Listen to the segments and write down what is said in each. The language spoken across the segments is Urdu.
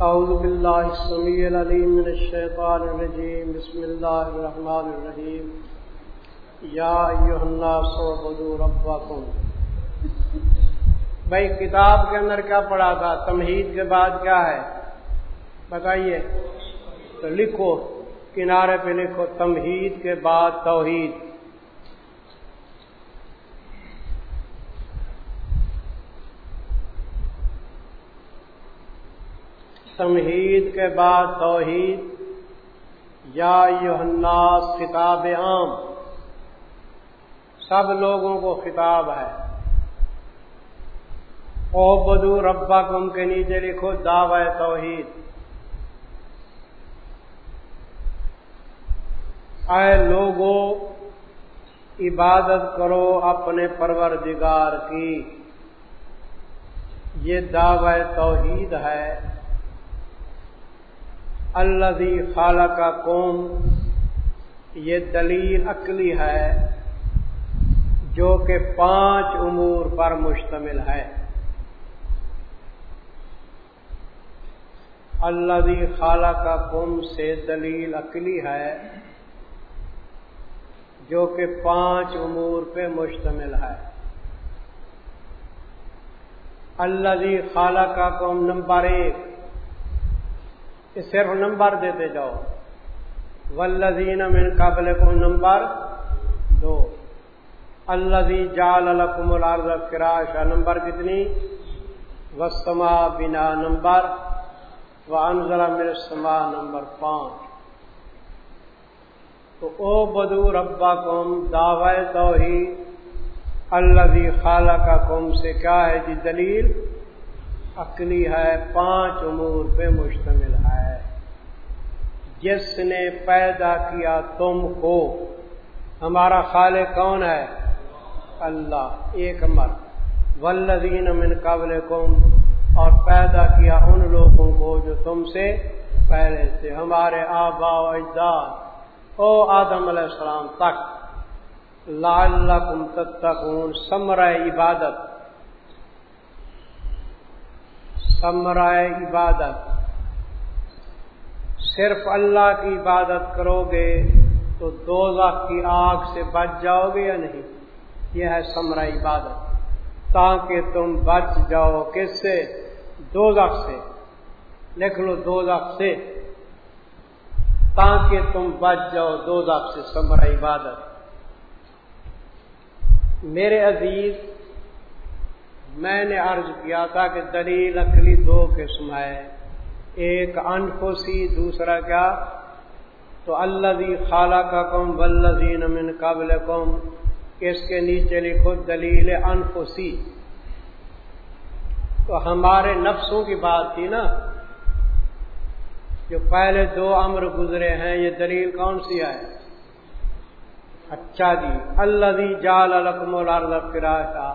أعوذ بالله السميع العليم من الشيطان الرجيم. بسم الله الرحمن الرحيم. يا أيها الناس اعبدوا ربكم. بھائی، کتاب کے اندر کیا پڑھا تھا؟ تمہید کے بعد کیا ہے؟ بتائیے۔ تو لکھو، کنارے پہ لکھو، تمہید کے بعد توحید۔ تمہید کے بعد توحید۔ یا یوحناس خطاب عام۔ سب لوگوں کو خطاب ہے۔ او بدو ربا کم کے نیچے لکھو دعوی توحید۔ اے لوگوں عبادت کرو اپنے پروردگار کی۔ یہ دعوی توحید ہے۔ اللہ خالہ کا قوم، یہ دلیل عقلی ہے جو کہ پانچ امور پر مشتمل ہے۔ اللہ خالہ کا قوم سے دلیل عقلی ہے جو کہ پانچ امور پہ مشتمل ہے۔ اللہ خالہ کا قوم نمبر ایک صرف نمبر دیتے جاؤ۔ ولزین من قبل کو نمبر دو۔ اللہ جال الحکم العرض فراشا۔ نمبر کتنی؟ وسما بنا۔ نمبر۔ و انزلہ مرسما نمبر پانچ۔ تو او بدو ربا قوم دعوی توحید۔ اللہ خالہ کا قوم سے کیا ہے جی؟ دلیل۔ عقلی ہے پانچ امور پہ مشتمل۔ ہے جس نے پیدا کیا تم کو۔ ہمارا خالق کون ہے؟ اللہ، ایک مرد۔ ولدین من قبل کم اور پیدا کیا ان لوگوں کو جو تم سے پہلے سے ہمارے آبا و اجداد، او آدم علیہ السلام تک۔ لال تتقون سمر عبادت۔ سمرائے عبادت۔ صرف اللہ کی عبادت کرو گے تو دو کی آگ سے بچ جاؤ گے یا نہیں؟ یہ ہے سمرا عبادت۔ تاکہ تم بچ جاؤ۔ کس سے؟ دو سے۔ لکھ لو دو سے۔ تاکہ تم بچ جاؤ دو سے سمرا عبادت۔ میرے عزیز، میں نے عرض کیا تھا کہ دلیل اکلی دو قسم ہے۔ ایک انفوسی دوسرا کیا؟ تو اللہ خالہ کا کم ولزین من قبل کم اس کے نیچے لکھو دلیل انفوسی تو ہمارے نفسوں کی بات تھی نا، جو پہلے دو امر گزرے ہیں، یہ دلیل کون سی ہے؟ اچھا جی اللہ جال الحکم الارض فراشا۔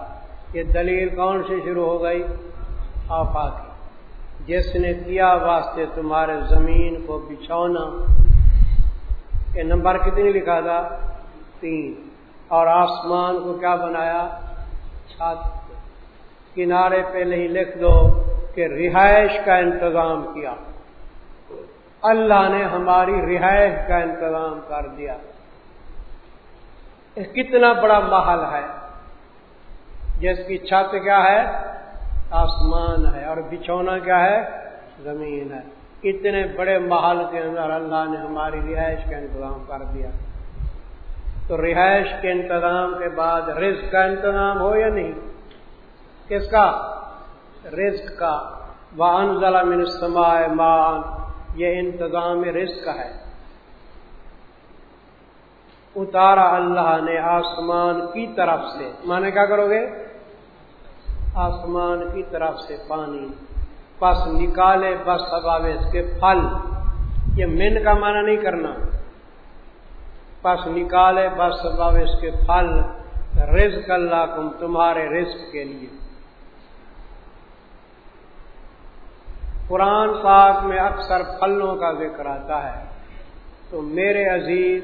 یہ دلیل کون سے شروع ہو گئی؟ آفا جس نے کیا واسطے تمہارے زمین کو بچھونا۔ یہ نمبر کتنی لکھا تھا؟ تین۔ اور آسمان کو کیا بنایا؟ چھت۔ کنارے پہ نہیں لکھ دو کہ رہائش کا انتظام کیا۔ اللہ نے ہماری رہائش کا انتظام کر دیا۔ کتنا بڑا محل ہے۔ جس کی چھت کیا ہے؟ آسمان ہے اور بچھونا کیا ہے؟ زمین ہے۔ اتنے بڑے محل کے اندر اللہ نے ہماری رہائش کا انتظام کر دیا۔ تو رہائش کے انتظام کے بعد رزق کا انتظام ہو یا نہیں؟ کس کا؟ رزق کا۔ وان ضلع سمائے مان یہ انتظام رزق ہے۔ اتارا اللہ نے آسمان کی طرف سے۔ مانے کیا کرو گے؟ آسمان کی طرف سے پانی پس نکالے، بس اس کے پھل۔ یہ من کا معنی نہیں کرنا۔ پس نکالے، بس اس کے پھل۔ رزق اللہ کم تمہارے رزق کے لیے۔ قرآن پاک میں اکثر پھلوں کا ذکر آتا ہے۔ تو میرے عزیز،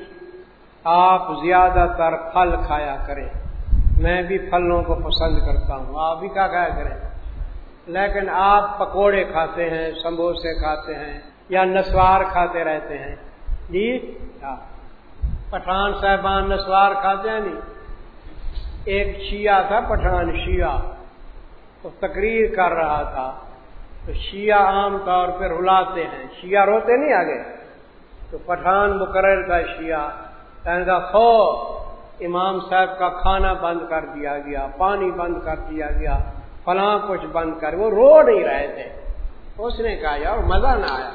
آپ زیادہ تر پھل کھایا کریں۔ میں بھی پھلوں کو پسند کرتا ہوں، آپ بھی کیا کھایا کریں۔ لیکن آپ پکوڑے کھاتے ہیں سموسے کھاتے ہیں یا نسوار کھاتے رہتے ہیں۔ جی؟ ہاں۔ پٹھان صاحبان نسوار کھاتے ہیں نہیں؟ ایک شیعہ تھا، پٹھان شیعہ۔ تو تقریر کر رہا تھا۔ تو شیعہ عام طور پہ رلاتے ہیں۔ شیعہ روتے نہیں آگے؟ تو پٹھان مقرر کا شیعہ۔ کہنے خو امام صاحب کا کھانا بند کر دیا گیا، پانی بند کر دیا گیا، فلاں کچھ بند کر، وہ رو نہیں رہے تھے۔ اس نے کہا، یار، مزہ نہ آیا۔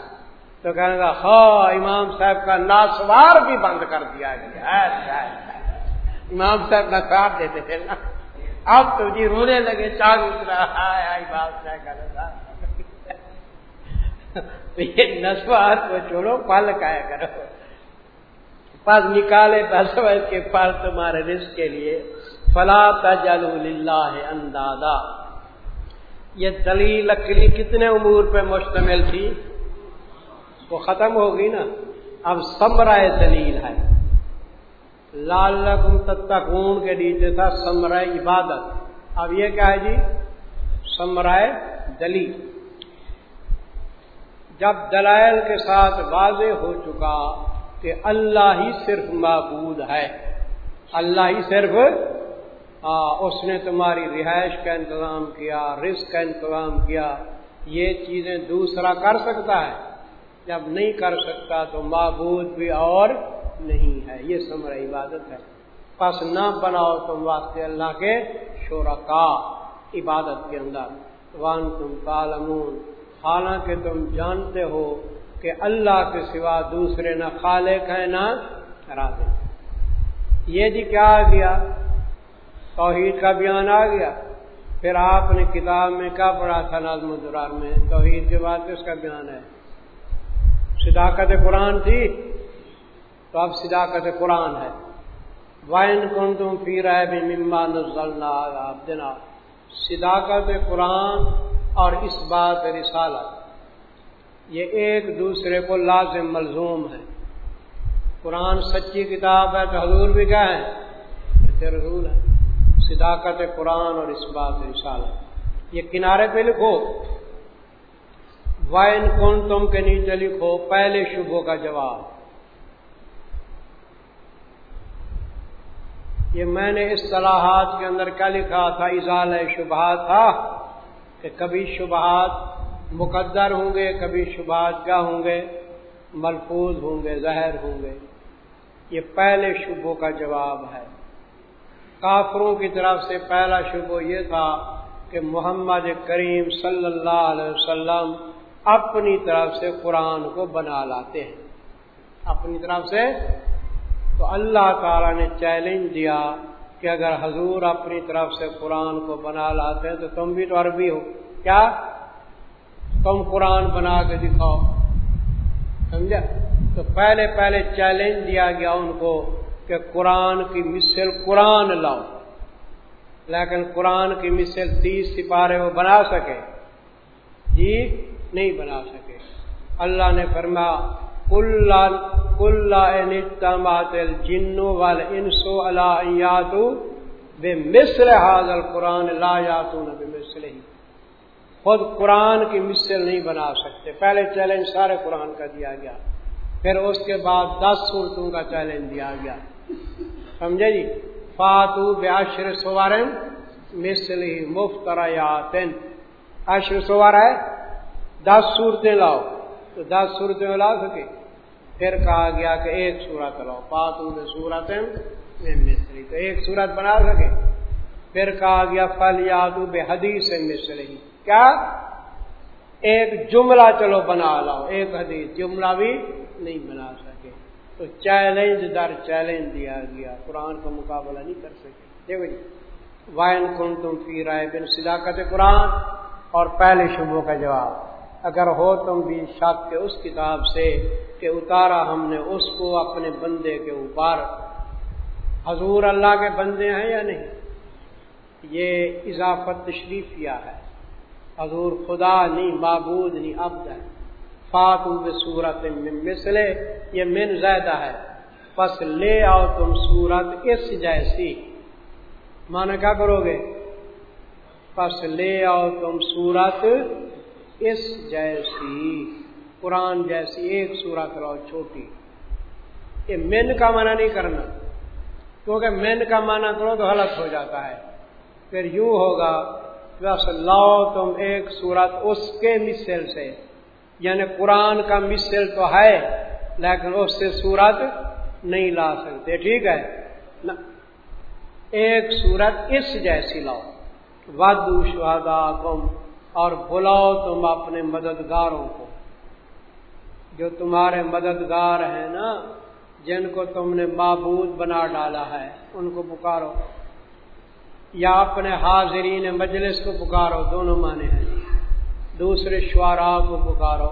تو کہنے کا ہاں امام صاحب کا ناسوار بھی بند کر دیا گیا امام صاحب نسوار دیتے تھے نا۔ اب تو جی رونے لگے چار اترا امام صاحب کا یہ نسوار کو چھوڑو پل کھایا کرو۔ پس نکالے بس کے پل تمہارے رزق کے لیے۔ فلا تجلو للہ اندازہ یہ دلیل اکلی کتنے امور پہ مشتمل تھی؟ وہ ختم ہو گئی نا۔ اب سمرائے دلیل ہے۔ لال تتکون کے نیچے تھا سمرائے عبادت۔ اب یہ کیا ہے جی؟ سمرائے دلیل۔ جب دلائل کے ساتھ واضح ہو چکا کہ اللہ ہی صرف معبود ہے۔ اللہ ہی صرف اس نے تمہاری رہائش کا انتظام کیا، رزق کا انتظام کیا۔ یہ چیزیں دوسرا کر سکتا ہے۔ جب نہیں کر سکتا تو معبود بھی اور نہیں ہے۔ یہ سمر عبادت ہے۔ پس نہ بناؤ تم واسطے اللہ کے شرکا عبادت کے اندر۔ وان تم کالمون حالانکہ تم جانتے ہو کہ اللہ کے سوا دوسرے نہ خالق ہیں نہ راضی یہ جی کیا آ گیا؟ توحید کا بیان آ گیا۔ پھر آپ نے کتاب میں کیا پڑھا تھا نازم درار میں؟ توحید کے بعد اس کا بیان ہے؟ صداقت قرآن تھی؟ تو اب صداقت قرآن ہے۔ وائن کن تم پی رہے بھی ممبا نزلنا صداقت قرآن اور اس بات رسالت۔ یہ ایک دوسرے کو لازم ملزوم ہے۔ قرآن سچی کتاب ہے تو حضور بھی کیا ہے؟ اچھا رسول ہے۔ صداقت قرآن اور اس بات رسالت یہ کنارے پہ لکھو۔ وائن کون تم کے نیچے لکھو۔ پہلے شبوں کا جواب۔ یہ میں نے اصطلاحات کے اندر کیا لکھا تھا؟ اضال شبہات تھا کہ کبھی شبہات مقدر ہوں گے، کبھی شبہات کیا ہوں گے، ملفوظ ہوں گے، زہر ہوں گے۔ یہ پہلے شبوں کا جواب ہے۔ کافروں کی طرف سے پہلا شبہ یہ تھا کہ محمد کریم صلی اللہ علیہ وسلم اپنی طرف سے قرآن کو بنا لاتے ہیں۔ اپنی طرف سے؟ تو اللہ تعالی نے چیلنج دیا کہ اگر حضور اپنی طرف سے قرآن کو بنا لاتے ہیں تو تم بھی تو عربی ہو۔ کیا؟ تم قرآن بنا کے دکھاؤ۔ سمجھا؟ تو پہلے پہلے چیلنج دیا گیا ان کو کہ قرآن کی مثل قرآن لاؤ۔ لیکن قرآن کی مثل تیس سپارے وہ بنا سکے۔ جی نہیں بنا سکے۔ اللہ نے فرما کل جنو وال انسو اللہ بے مصر حاضر قرآن لا یاتو نہ بے مصر ہی خود قرآن کی مثل نہیں بنا سکتے۔ پہلے چیلنج سارے قرآن کا دیا گیا۔ پھر اس کے بعد دس صورتوں کا چیلنج دیا گیا۔ سمجھے جی؟ فاتو بیاشر سوارن مسلی مفترا اشر سوار ہے؟ دس صورتیں لاؤ۔ تو دس صورتیں لا سکے۔ پھر کہا گیا کہ ایک سورت لاؤ۔ فاتو میں سورت مصری تو ایک سورت بنا سکے۔ پھر کہا گیا فل یادو بے حدیث مصری کیا؟ ایک جملہ چلو بنا لاؤ۔ ایک حدیث، جملہ بھی نہیں بنا سکے۔ تو چیلنج در چیلنج دیا گیا۔ قرآن کا مقابلہ نہیں کر سکے۔ دیکھو جی وائن کن تم فی رائے بن صداقت قرآن اور پہلے شبوں کا جواب۔ اگر ہو تم بھی شک کے اس کتاب سے کہ اتارا ہم نے، اس کو اپنے بندے کے اوپر۔ حضور اللہ کے بندے ہیں یا نہیں؟ یہ اضافت تشریف کیا ہے۔ حضور خدا نہیں، معبود نہیں، عبد ہے۔ فاتو صورت مسلے یہ من زیادہ ہے۔ پس لے آؤ تم صورت اس جیسی۔ مانا کیا کرو گے؟ پس لے آؤ تم سورت اس جیسی۔ قرآن جیسی ایک سورت رہو، چھوٹی۔ یہ من کا معنی نہیں کرنا۔ کیونکہ من کا معنی کرو تو غلط ہو جاتا ہے۔ پھر یوں ہوگا بس لاؤ تم ایک سورت اس کے مثل سے یعنی قرآن کا مثل تو ہے، لیکن اس سے سورت نہیں لا سکتے، ٹھیک ہے؟ ایک سورت اس جیسی لاؤ وادو شہدا تم اور بلاؤ تم اپنے مددگاروں کو۔ جو تمہارے مددگار ہیں نا، جن کو تم نے معبود بنا ڈالا ہے، ان کو پکارو۔ یا اپنے حاضرین مجلس کو پکارو، دونوں معنی ہیں۔ دوسرے شعرا کو پکارو،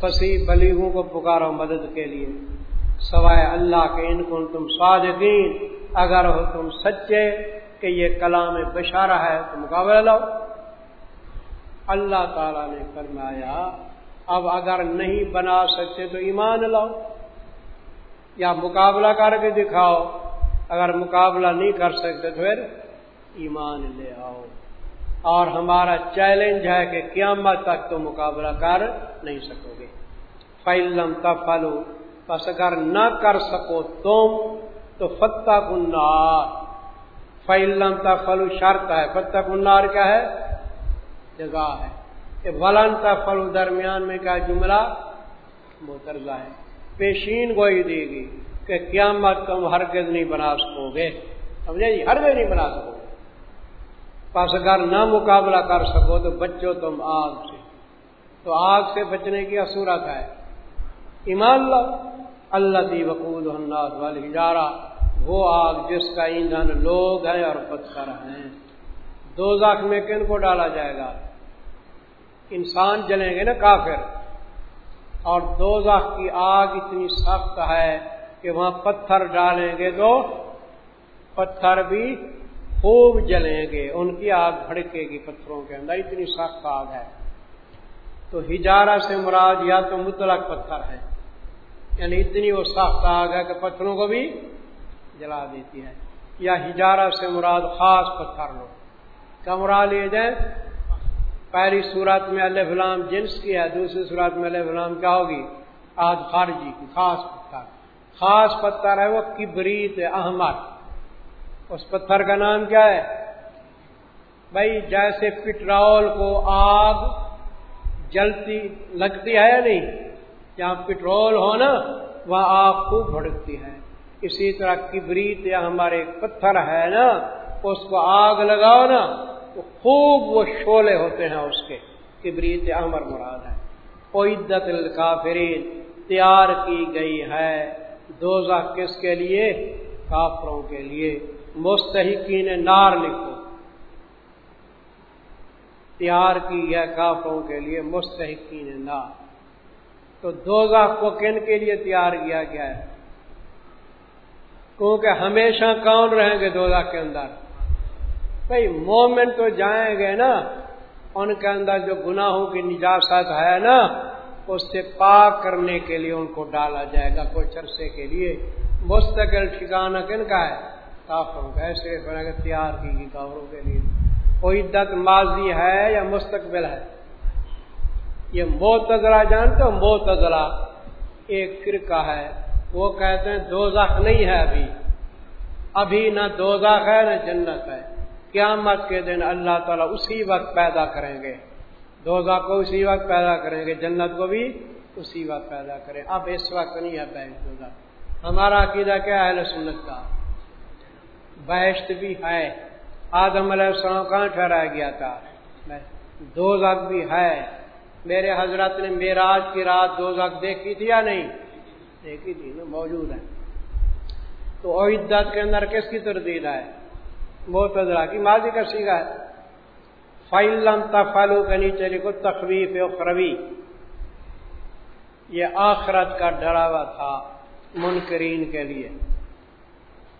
فصیح بلیغوں کو پکارو مدد کے لیے۔ سوائے اللہ کے ان کو تم صادقین، اگر ہو تم سچے کہ یہ کلام بشارہ ہے تو مقابلہ لاؤ۔ اللہ تعالی نے فرمایا، اب اگر نہیں بنا سکتے تو ایمان لاؤ، یا مقابلہ کر کے دکھاؤ۔ اگر مقابلہ نہیں کر سکتے تو پھر ایمان لے آؤ۔ اور ہمارا چیلنج ہے کہ قیامت تک تو مقابلہ کر نہیں سکو گے فعلم تفلو بس اگر نہ کر سکو تم، تو فتح کنار فعلم تفلو شرط ہے فتح کنار کیا ہے؟ جگہ ہے۔ ولن تفلو درمیان میں کیا جملہ؟ مترزہ ہے۔ پیشین گوئی دے گی کہ قیامت تم ہرگز نہیں بنا سکو گے سمجھے جی؟ ہرگز نہیں بنا سکو گے پس اگر نہ مقابلہ کر سکو تو بچو تم آگ سے۔ تو آگ سے بچنے کی اصورت ہے۔ ایمان اللہ اللہ دی وقود الناس والی وہ آگ جس کا ایندھن لوگ ہیں اور پتھر ہیں۔ دو ذاک میں کن کو ڈالا جائے گا؟ انسان جلیں گے نا کافر۔ اور دو کی آگ اتنی سخت ہے کہ وہاں پتھر ڈالیں گے تو پتھر بھی خوب جلیں گے۔ ان کی آگ بھڑکے گی پتھروں کے اندر۔ اتنی سخت آگ ہے۔ تو ہجارہ سے مراد یا تو مطلق پتھر ہے۔ یعنی اتنی وہ سخت آگ ہے کہ پتھروں کو بھی جلا دیتی ہے۔ یا ہجارہ سے مراد خاص پتھر لو۔ کیا مراد لیے جائیں پہلی صورت میں اللہ فلام جنس کی ہے، دوسری صورت میں اللہ فلام کیا ہوگی؟ آج خارجی کی، خاص پتھر۔ خاص پتھر ہے وہ کبریت احمد۔ اس پتھر کا نام کیا ہے؟ بھائی، جیسے پٹرول کو آگ جلتی، لگتی ہے یا نہیں؟ جہاں پٹرول ہو نا، وہاں آگ خوب بھڑکتی ہے۔ اسی طرح کبریت یا ہمارے پتھر ہے نا، اس کو آگ لگاؤ نا، تو خوب وہ شولے ہوتے ہیں اس کے۔ کبریت امر مراد ہے۔ عدت الکافرین تیار کی گئی ہے۔ دوزہ کس کے لیے؟ کافروں کے لیے۔ مستحقین نار لکھو۔ تیار کی گیا کافروں کے لیے مستحقین نار۔ تو دو کو کن کے لیے تیار کیا گیا ہے؟ کیونکہ ہمیشہ کون رہیں گے دو کے اندر؟ بھائی، مومن تو جائیں گے نا، ان کے اندر جو گناہوں کی نجاست ہے نا، اس سے پاک کرنے کے لیے ان کو ڈالا جائے گا۔ کچھ عرصے کے لیے۔ مستقل ٹھکانا کن کا ہے؟ کافروں کا ایسے بنا کے تیار کی گئی کافروں کے لیے۔ کوئی عدت ماضی ہے یا مستقبل ہے؟ یہ موتلا جانتے ہو؟ موتلا ایک فرقہ ہے۔ وہ کہتے ہیں دو نہیں ہے ابھی۔ ابھی نہ دو ہے نہ جنت ہے۔ قیامت کے دن اللہ تعالیٰ اسی وقت پیدا کریں گے۔ دو کو اسی وقت پیدا کریں گے، جنت کو بھی اسی وقت پیدا کریں۔ اب اس وقت نہیں ہے بینک دو ہمارا عقیدہ کیا ہے؟ سنت کا۔ بحشت بھی ہے۔ آدم علیہ السلام کہاں ٹھہرایا گیا تھا؟ دو زخ بھی ہے۔ میرے حضرت نے میراج کی رات دو زخ دیکھی تھی یا نہیں؟ دیکھی تھی نا موجود ہے۔ تو عدت کے اندر کس کی تردید ہے؟ بہت کی ماضی کا سیکھا ہے۔ فائلم تفالو کے نیچے لکھو تخویف اخروی یہ آخرت کا ڈراوا تھا منکرین کے لیے۔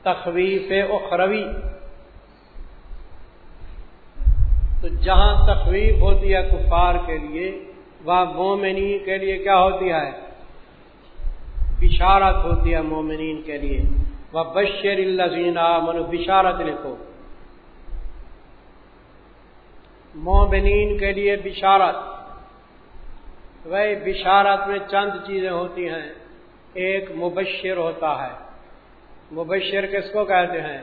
تخویف اخروی۔ تو جہاں تخویف ہوتی ہے کفار کے لیے وہ مومنین کے لیے کیا ہوتی ہے؟ بشارت ہوتی ہے مومنین کے لیے۔ وہ بشر اللہ من بشارت لکھو۔ مومنین کے لیے بشارت۔ وہی بشارت میں چند چیزیں ہوتی ہیں۔ ایک مبشر ہوتا ہے۔ مبشر کس کو کہتے ہیں؟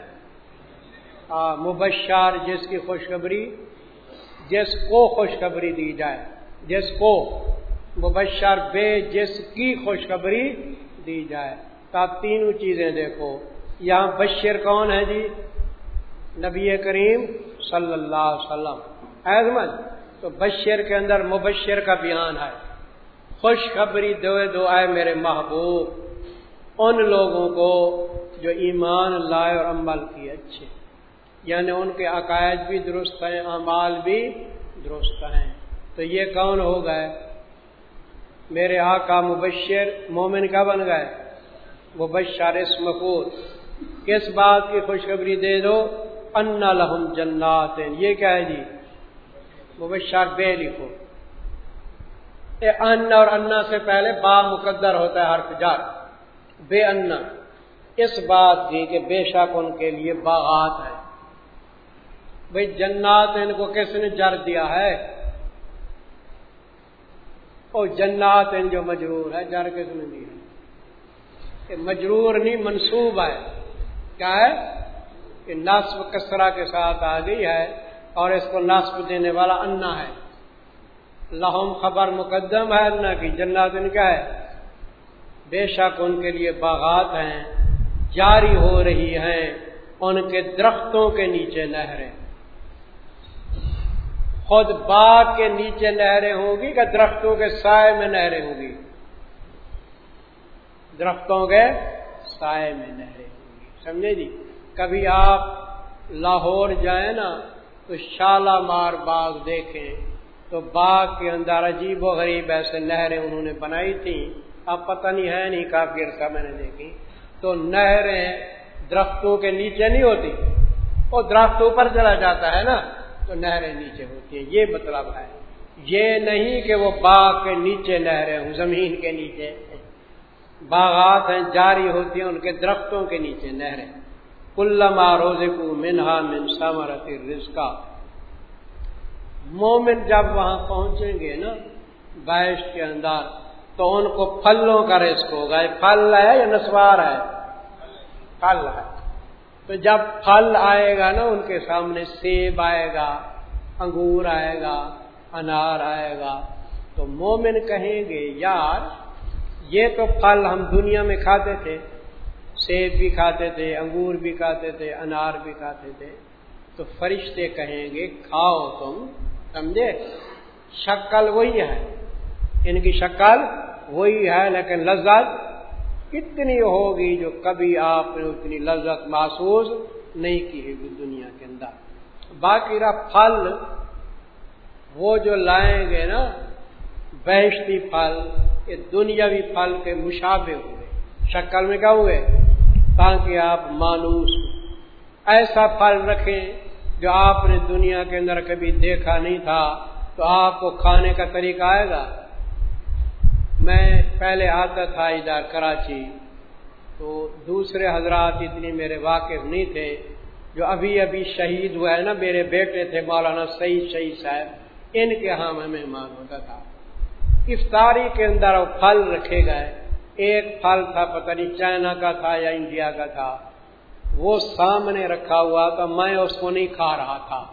مبشر، جس کی خوشخبری، جس کو خوشخبری دی جائے، جس کو مبشر بے، جس کی خوشخبری دی جائے۔ تو آپ تینوں چیزیں دیکھو۔ یہاں بشیر کون ہے جی؟ نبی کریم صلی اللہ علیہ وسلم۔ احمد تو بشیر کے اندر مبشر کا بیان ہے۔ خوشخبری دو دو آئے میرے محبوب، ان لوگوں کو جو ایمان لائے اور عمل کی اچھے۔ یعنی ان کے عقائد بھی درست ہیں، اعمال بھی درست ہیں۔ تو یہ کون ہو گئے؟ میرے آقا مبشر مومن کا بن گئے؟ مبشر مقور کس بات کی خوشخبری دے دو؟ ان لہم جنات۔ یہ کیا ہے جی؟ مبشر بے لکھو۔ اے ان اور انا سے پہلے با مقدر ہوتا ہے ہر جار۔ بے انا۔ اس بات کی کہ بے شک ان کے لیے باغات ہے بھائی جنات ان کو کس نے جر دیا ہے؟ او جنات ان جو مجرور ہے جر کس نے دیا مجرور نہیں، منصوب ہے۔ کیا ہے؟ کہ نصب کسرا کے ساتھ آ گئی ہے اور اس کو نصب دینے والا انا ہے۔ لہم خبر مقدم ہے انا کی، جنات ان کا ہے۔ بے شک ان کے لیے باغات ہیں۔ جاری ہو رہی ہیں، ان کے درختوں کے نیچے نہریں۔ خود باغ کے نیچے نہریں ہوں گی کہ درختوں کے سائے میں نہریں ہوں گی؟ درختوں کے سائے میں نہریں ہوں گی۔ سمجھے جی؟ کبھی آپ لاہور جائیں نا، تو شالامار باغ دیکھیں، تو باغ کے اندر عجیب و غریب ایسے نہریں انہوں نے بنائی تھیں۔ اب پتہ نہیں ہے نہیں، کافی عرصہ میں نے دیکھی۔ تو نہریں درختوں کے نیچے نہیں ہوتی، وہ درخت اوپر چلا جاتا ہے نا، تو نہریں نیچے ہوتی ہیں۔ یہ مطلب ہے۔ یہ نہیں کہ وہ باغ کے نیچے نہریں ہوں، زمین کے نیچے۔ باغات ہیں، جاری ہوتی ہیں، ان کے درختوں کے نیچے نہریں۔ کلما روزے کو منہا من سمرتی رزقا مومن جب وہاں پہنچیں گے نا بائش کے اندر تو ان کو پھلوں کا رزق ہوگا۔ پھل ہے یا نسوار ہے؟ پھل ہے۔ تو جب پھل آئے گا نا، ان کے سامنے سیب آئے گا، انگور آئے گا، انار آئے گا۔ تو مومن کہیں گے، یار، یہ تو پھل ہم دنیا میں کھاتے تھے۔ سیب بھی کھاتے تھے، انگور بھی کھاتے تھے، انار بھی کھاتے تھے۔ تو فرشتے کہیں گے، کھاؤ تم، سمجھے؟ شکل وہی ہے۔ ان کی شکل وہی ہے، لیکن لذت کتنی ہوگی جو کبھی آپ نے اتنی لذت محسوس نہیں کی ہے دنیا کے اندر۔ باقی رہا پھل، وہ جو لائیں گے نا، بیشتی پھل، یہ دنیاوی پھل کے مشابے ہوئے۔ شکل میں کیا ہوئے؟ تاکہ آپ مانوس ایسا پھل رکھیں جو آپ نے دنیا کے اندر کبھی دیکھا نہیں تھا، تو آپ کو کھانے کا طریقہ آئے گا۔ میں پہلے آتا تھا ادھر کراچی، تو دوسرے حضرات اتنی میرے واقف نہیں تھے، جو ابھی ابھی شہید ہوا ہے نا، میرے بیٹے تھے مولانا سعید شہید صاحب، ان کے ہاں میں مہمان ہوتا تھا۔ افطاری کے اندر وہ پھل رکھے گئے۔ ایک پھل تھا، پتہ نہیں چائنا کا تھا یا انڈیا کا تھا۔ وہ سامنے رکھا ہوا تھا، میں اس کو نہیں کھا رہا تھا۔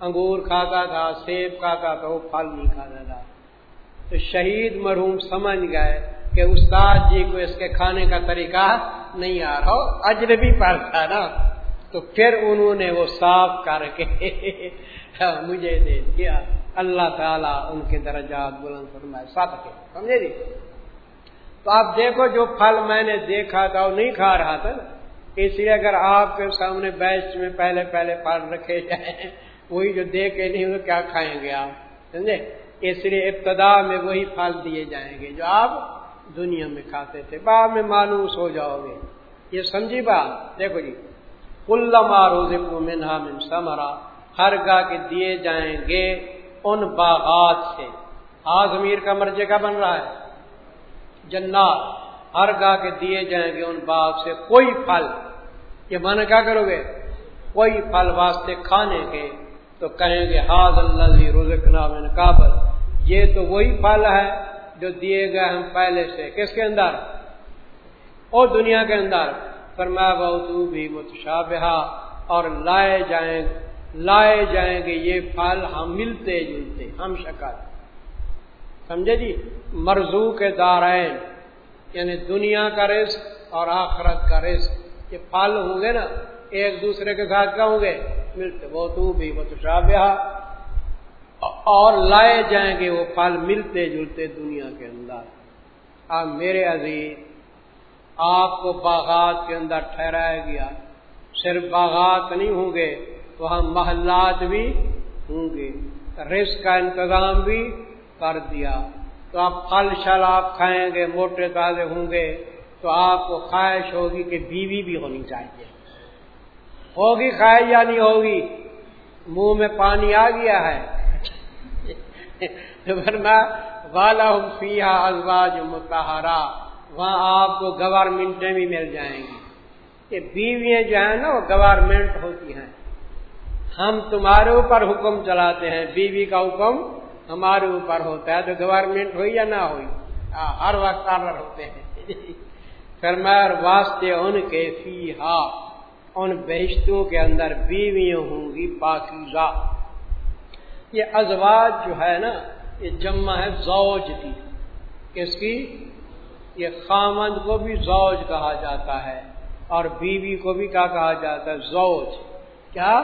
انگور کھاتا تھا، سیب کھاتا تھا، وہ پھل نہیں کھاتا تھا۔ تو شہید مرحوم سمجھ گئے کہ استاد جی کو اس کے کھانے کا طریقہ نہیں آ رہا اجنبی پر تھا نا۔ تو پھر انہوں نے وہ صاف کر کے مجھے دے دیا۔ اللہ تعالیٰ ان کے درجات بلند فرمائے۔ سب کے، سمجھے جی؟ تو آپ دیکھو جو پھل میں نے دیکھا تھا، وہ نہیں کھا رہا تھا نا۔ اس لیے اگر آپ کے سامنے بیچ میں پہلے پہلے پھل رکھے جائیں، وہی جو دیکھے نہیں وہ کیا کھائیں گے آپ؟ سمجھے؟ اس لیے ابتدا میں وہی پھل دیے جائیں گے جو آپ دنیا میں کھاتے تھے۔ بعد میں مانوس ہو جاؤ گے۔ یہ سمجھی بات؟ دیکھو جی۔ کل روز کو منہا من سمرا ہر گاہ کے دیے جائیں گے ان باغات سے۔ آزمیر کا مرجے کا بن رہا ہے۔ جنات۔ ہر گاہ کے دیے جائیں گے ان باغ سے۔ کوئی پھل۔ یہ من کیا کرو گے؟ کوئی پھل واسطے کھانے کے تو کہیں گے ہاد اللہ رزق نام کابل یہ تو وہی پھل ہے جو دیے گئے ہم پہلے سے۔ کس کے اندر؟ اور دنیا کے اندر۔ فرمایا بہت بھی متشابہ اور لائے جائیں لائے جائیں گے یہ پھل ہم ملتے جلتے، ہم شکل سمجھے جی؟ مرزو کے دارائن یعنی دنیا کا رزق اور آخرت کا رزق۔ یہ پھل ہوں گے نا، ایک دوسرے کے ساتھ کیا ہوں گے؟ ملتے۔ وہ تو بھی متشابہ اور لائے جائیں گے وہ پھل ملتے جلتے دنیا کے اندر۔ اب میرے عزیز، آپ کو باغات کے اندر ٹھہرایا گیا۔ صرف باغات نہیں ہوں گے تو ہم محلات بھی ہوں گے۔ رزق کا انتظام بھی کر دیا۔ تو آپ پھل شل آپ کھائیں گے، موٹے تازے ہوں گے، تو آپ کو خواہش ہوگی کہ بیوی بھی ہونی چاہیے۔ ہوگی خواہش یا نہیں ہوگی؟ منہ میں پانی آ گیا ہے۔ ورنہ والا فیا ازواج متحرا وہاں آپ کو گورنمنٹیں بھی مل جائیں گی۔ یہ بیویاں جو ہیں نا، وہ گورنمنٹ ہوتی ہیں۔ ہم تمہارے اوپر حکم چلاتے ہیں، بیوی کا حکم ہمارے اوپر ہوتا ہے، تو گورنمنٹ ہوئی یا نہ ہوئی؟ ہر وقت آرڈر ہوتے ہیں۔ فرمائر واسطے ان کے فی ان بہشتوں کے اندر بیویاں ہوں گی پاکیزہ۔ یہ ازواج جو ہے نا، یہ جمع ہے زوج کی۔ کس کی؟ یہ خامند کو بھی زوج کہا جاتا ہے اور بیوی کو بھی کیا کہا جاتا ہے؟ زوج۔ کیا؟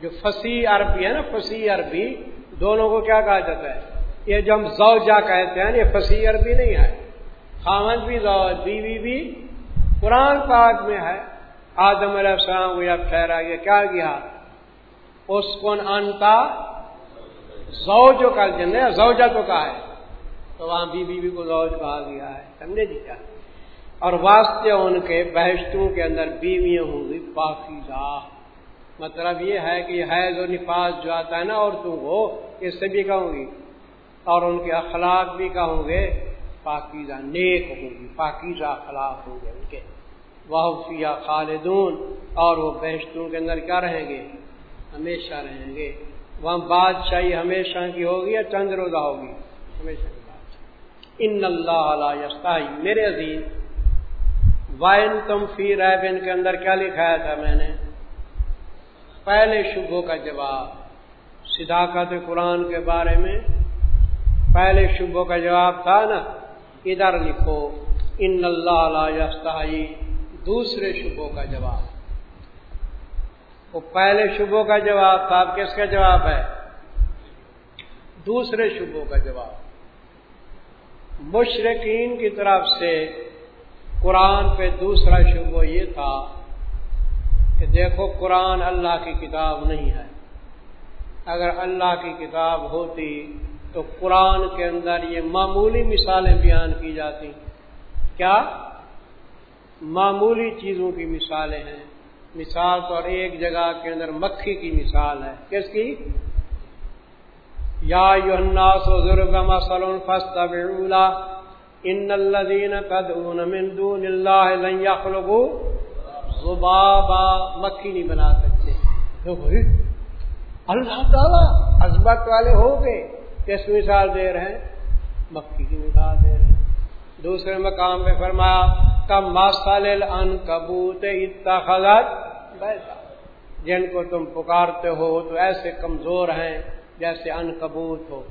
جو فصیح عربی ہے نا، فصیح عربی، دونوں کو کیا کہا جاتا ہے؟ یہ جو ہم زوجا کہتے ہیں، یہ فصیح عربی نہیں ہے۔ خامند بھی زوج، بیوی بھی۔ قرآن پاک میں ہے، آدم علیہ السلام کو ٹھہرا یہ کیا کیا؟ اس کون انتا زوجو کا جن زوجا تو کہا ہے۔ تو وہاں بی بی کو زوج کہا گیا ہے، سمجھے جی کیا؟ اور واسطے ان کے بحثوں کے اندر بیویاں ہوں گی پاکیزہ مطلب یہ ہے کہ حیض و نفاذ جو آتا ہے نا عورتوں کو اس سے بھی کہوں گی۔ اور ان کے اخلاق بھی کہوں گے، پاکیزہ نیک ہوں گی، پاکیزہ اخلاق ہوں گے ان کے۔ وہ فیا خالدون۔ اور وہ بحثوں کے اندر کیا رہیں گے؟ ہمیشہ رہیں گے۔ وہاں بادشاہی ہمیشہ کی ہوگی یا چند روزہ ہوگی؟ ہمیشہ کی بادشاہ ان اللہ علیہ میرے عزیز وائن تم فی ریبن کے اندر کیا لکھایا تھا میں نے؟ پہلے شبوں کا جواب، صداقت قرآن کے بارے میں پہلے شبوں کا جواب تھا نا؟ ادھر لکھو، ان اللہ علیہ دوسرے شبوں کا جواب۔ وہ پہلے شبوں کا جواب تھا اب کس کا جواب ہے؟ دوسرے شبوں کا جواب۔ مشرقین کی طرف سے قرآن پہ دوسرا شبہ یہ تھا کہ دیکھو قرآن اللہ کی کتاب نہیں ہے۔ اگر اللہ کی کتاب ہوتی تو قرآن کے اندر یہ معمولی مثالیں بیان کی جاتی۔ کیا؟ معمولی چیزوں کی مثالیں ہیں۔ مثال تو ایک جگہ کے اندر مکھی کی مثال ہے۔ کس کی؟ یا ان الذين تدعون من دون الله لن يخلقوا ذبابا۔ مکھی نہیں بنا سکتے۔ اللہ تعالی عظمت والے ہو گئے۔ کس مثال دے رہے ہیں؟ مکھی کی مثال دے رہے ہیں۔ دوسرے مقام پہ فرمایا، کم ماسال ان کبوت ویسا جن کو تم پکارتے ہو تو ایسے کمزور ہیں جیسے ان کبوت ہو۔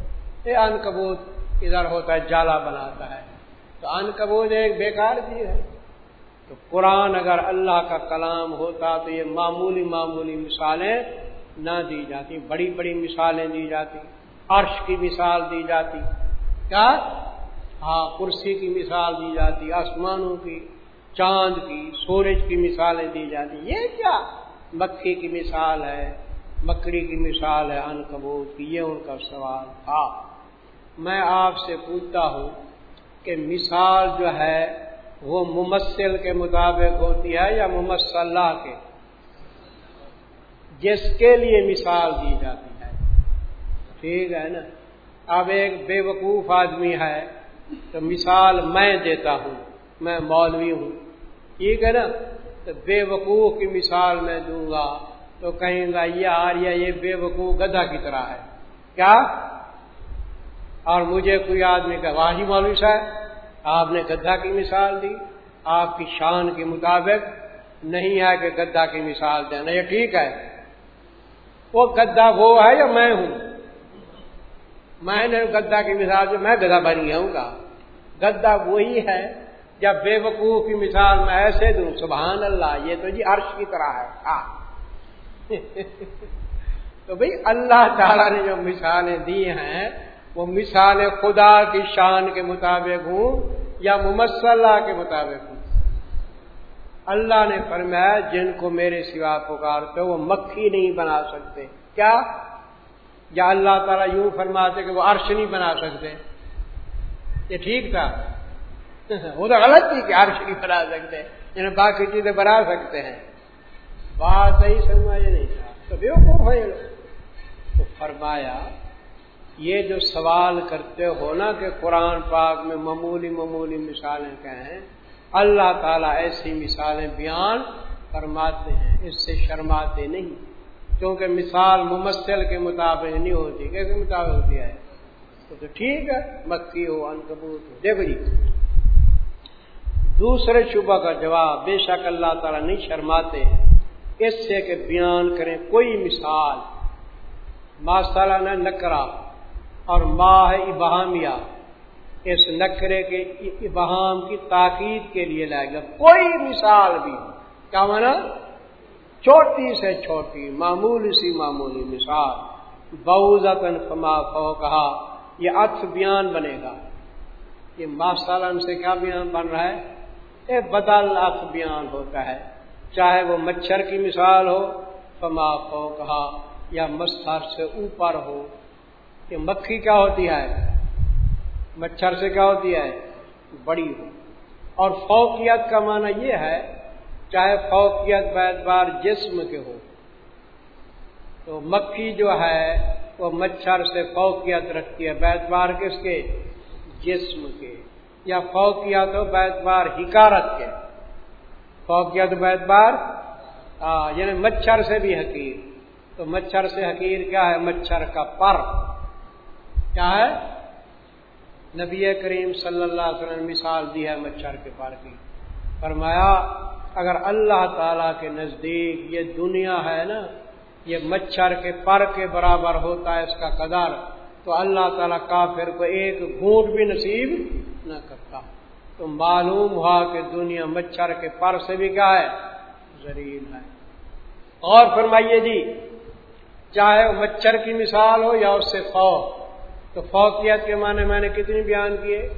یہ ان کبوت ادھر ہوتا ہے، جالا بناتا ہے۔ تو ان کبوت ایک بیکار چیز ہے۔ تو قرآن اگر اللہ کا کلام ہوتا تو یہ معمولی معمولی مثالیں نہ دی جاتی، بڑی بڑی مثالیں دی جاتی، عرش کی مثال دی جاتی۔ کیا؟ ہاں کرسی کی مثال دی جاتی، آسمانوں کی، چاند کی، سورج کی مثالیں دی جاتی۔ یہ کیا مکھی کی مثال ہے، مکڑی کی مثال ہے، ان کبوت کی؟ یہ ان کا سوال تھا۔ میں آپ سے پوچھتا ہوں کہ مثال جو ہے، وہ ممثل کے مطابق ہوتی ہے یا اللہ کے؟ جس کے لیے مثال دی جاتی ہے۔ ٹھیک ہے نا؟ اب ایک بے وقوف آدمی ہے تو مثال میں دیتا ہوں، میں مولوی ہوں۔ ٹھیک ہے نا؟ تو بے وقوف کی مثال میں دوں گا۔ تو کہیں گا، یہ آریا یہ بے وقوع گدھا کی طرح ہے۔ کیا؟ اور مجھے کوئی آدمی کا واہی مولوی صاحب، آپ نے گدھا کی مثال دی۔ آپ کی شان کے مطابق نہیں ہے کہ گدھا کی مثال دینا، یہ ٹھیک ہے۔ وہ گدا وہ ہے یا میں ہوں؟ میں نے گدا کی مثال جو میں گدا بنی ہوں گا۔ گدا وہی ہے جب بے وقوف کی مثال میں ایسے دوں۔ سبحان اللہ، یہ تو جی عرش کی طرح ہے۔ ہاں تو بھئی اللہ تعالی نے جو مثالیں دی ہیں، وہ مثالیں خدا کی شان کے مطابق ہوں یا ممثلہ کے مطابق ہوں۔ اللہ نے فرمایا، جن کو میرے سوا پکارتے وہ مکھی نہیں بنا سکتے۔ کیا؟ یا اللہ تعالیٰ یوں فرماتے کہ وہ عرش نہیں بنا سکتے۔ یہ ٹھیک تھا۔ وہ تو غلط تھی کہ عرش نہیں بنا سکتے۔ یعنی باقی چیزیں بنا سکتے ہیں۔ بات صحیح سمجھ نہیں تھا۔ تو تو فرمایا، یہ جو سوال کرتے ہو نا کہ قرآن پاک میں معمولی معمولی مثالیں کہیں اللہ تعالیٰ ایسی مثالیں بیان فرماتے ہیں۔ اس سے شرماتے نہیں۔ کیونکہ مثال ممثل کے مطابق نہیں ہوتی، کیسے مطابق ہوتی ہے؟ تو ٹھیک ہے، مکی ہو انکبوت ہو، دیکھو جی۔ دوسرے شبہ کا جواب بے شک اللہ تعالیٰ نہیں شرماتے۔ اس سے کہ بیان کریں کوئی مثال۔ ماسالہ نے نکرا اور ماہ ابہامیہ۔ اس نکرے کے ابہام کی تاکید کے لیے لائے گا۔ کوئی مثال بھی۔ کیا مانا؟ چھوٹی سے چھوٹی معمولی سی معمولی مثال۔ بہت فما فو کہا یہ ارتھ بیان بنے گا۔ یہ ماسالم سے کیا بیان بن رہا ہے؟ یہ بدل ارتھ بیان ہوتا ہے۔ چاہے وہ مچھر کی مثال ہو، فما فو کہا یا مستر سے اوپر ہو۔ یہ مکھی کیا ہوتی ہے؟ مچھر سے کیا ہوتی ہے؟ بڑی ہو۔ اور فوقیت کا معنی یہ ہے چاہے فوقیت بیت بار جسم کے ہو، تو مکھی جو ہے، وہ مچھر سے فوقیت رکھتی ہے بیت بار کس کے؟ جسم کے۔ یا فوقیت ہو بیت بار حکارت کے۔ فوقیت بیت بار یعنی مچھر سے بھی حقیر۔ تو مچھر سے حقیر کیا ہے؟ مچھر کا پر۔ کیا ہے؟ نبی کریم صلی اللہ علیہ وسلم مثال دی ہے مچھر کے پر کی۔ فرمایا اگر اللہ تعالی کے نزدیک یہ دنیا ہے نا، یہ مچھر کے پر کے برابر ہوتا ہے اس کا قدر، تو اللہ تعالیٰ کافر کو ایک گھونٹ بھی نصیب نہ کرتا۔ تو معلوم ہوا کہ دنیا مچھر کے پر سے بھی کیا ہے؟ زریل ہے۔ اور فرمائیے جی چاہے وہ مچھر کی مثال ہو یا اس سے خوف تو فوقیت کے معنی میں نے کتنی بیان کیے؟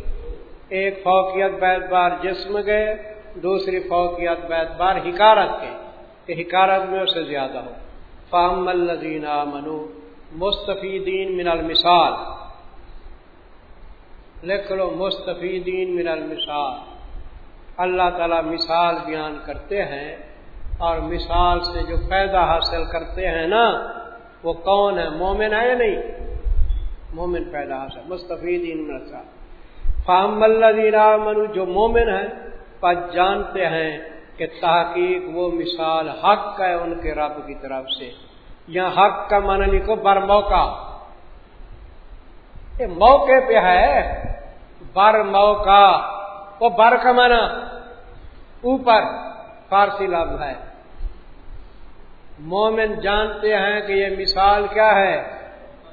ایک فوقیت بیت بار جسم گئے دوسری فوقیت بیت بار حکارت کے، کہ حکارت میں اسے زیادہ ہو۔ فام الدین منو مستفیدین من المثال۔ لکھ لو، مستفیدین من المثال۔ اللہ تعالی مثال بیان کرتے ہیں اور مثال سے جو فائدہ حاصل کرتے ہیں نا، وہ کون ہے؟ مومن ہے یا نہیں؟ مومن پیدا حاصل مستفید فام اللہ منو جو مومن ہے پر جانتے ہیں کہ تحقیق وہ مثال حق کا ہے ان کے رب کی طرف سے۔ یا حق کا من لکھو، بر موقع۔ یہ موقع پہ ہے۔ بر موقع۔ وہ بر کا مانا اوپر، فارسی لفظ ہے۔ مومن جانتے ہیں کہ یہ مثال کیا ہے؟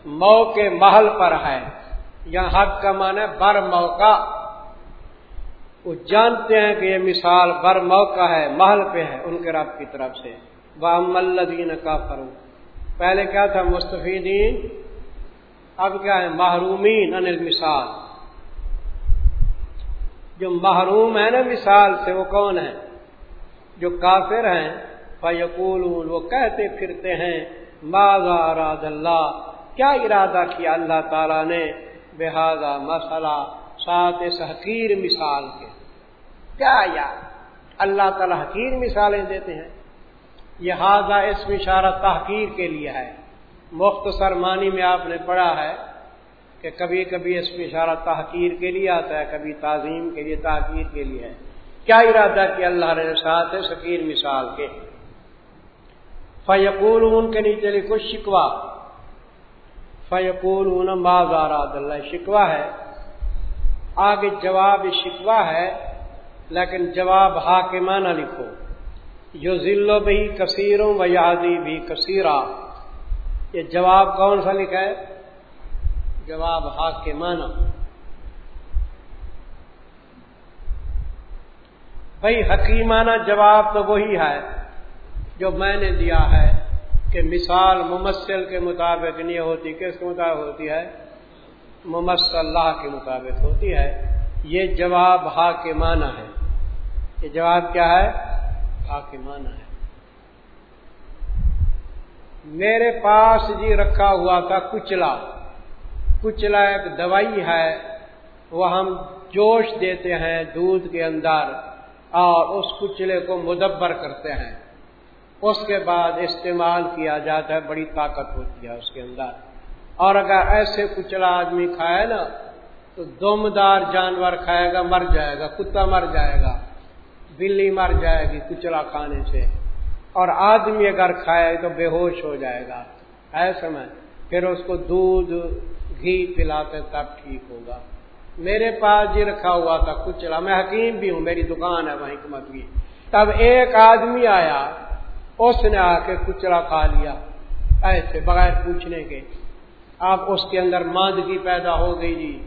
موقع محل پر ہے۔ یا حق کا معنی بر موقع۔ وہ جانتے ہیں کہ یہ مثال بر موقع ہے، محل پہ ہے ان کے رب کی طرف سے۔ بامدین کا فرو پہلے کیا تھا؟ مستفیدین۔ اب کیا ہے؟ محرومین، انل مثال۔ جو محروم ہے نا مثال سے وہ کون ہے جو کافر ہیں۔ فیقول وہ کہتے پھرتے ہیں ماضا اراد اللہ کیا ارادہ کیا اللہ تعالیٰ نے؟ بحاظہ مسئلہ سات اس حقیر مثال کے۔ کیا یار؟ اللہ تعالیٰ حقیر مثالیں دیتے ہیں۔ یہ حاضہ اس اشارہ تحقیر کے لیے ہے۔ مختصر معنی میں آپ نے پڑھا ہے کہ کبھی کبھی اس میں اشارہ تحقیر کے لیے آتا ہے، کبھی تعظیم کے لیے، تحقیر کے لیے ہے۔ کیا ارادہ کیا اللہ نے ساتھ ہے؟ شکیر مثال کے۔ فیقول ان کے نیچے لکھو شکوا فیقول اون بازار اللہ؟ شکوا ہے۔ آگے جواب شکوا ہے۔ لیکن جواب ہا کے معنی لکھو۔ جو ذلو بھی کثیروں و یادی بھی کثیرہ یہ جواب کون سا لکھا ہے؟ جواب ہا کے معنی بھائی حکیمانہ جواب تو وہی ہے جو میں نے دیا ہے کہ مثال ممثل کے مطابق نہیں ہوتی، کس کے مطابق ہوتی ہے؟ ممثل اللہ کے مطابق ہوتی ہے۔ یہ جواب ہا کے معنی ہے۔ یہ جواب کیا ہے؟ ہا کے معنی ہے۔ میرے پاس جی رکھا ہوا تھا کچلا کچلا ایک دوائی ہے، وہ ہم جوش دیتے ہیں دودھ کے اندر اور اس کچلے کو مدبر کرتے ہیں۔ اس کے بعد استعمال کیا جاتا ہے، بڑی طاقت ہوتی ہے اس کے اندر۔ اور اگر ایسے کچلا آدمی کھائے نا، تو دمدار جانور کھائے گا، مر جائے گا، کتا مر جائے گا۔ بلی مر جائے گی کچلا کھانے سے۔ اور آدمی اگر کھائے تو بے ہوش ہو جائے گا۔ ایسے میں پھر اس کو دودھ، گھی پلاتے تب ٹھیک ہوگا۔ میرے پاس جی رکھا ہوا تھا کچلا میں حکیم بھی ہوں، میری دکان ہے وہیں حکمت کی۔ تب ایک آدمی آیا، اس نے آ کے کچلا کھا لیا۔ ایسے بغیر پوچھنے کے۔ اب اس کے اندر ماندگی پیدا ہو گئی جی۔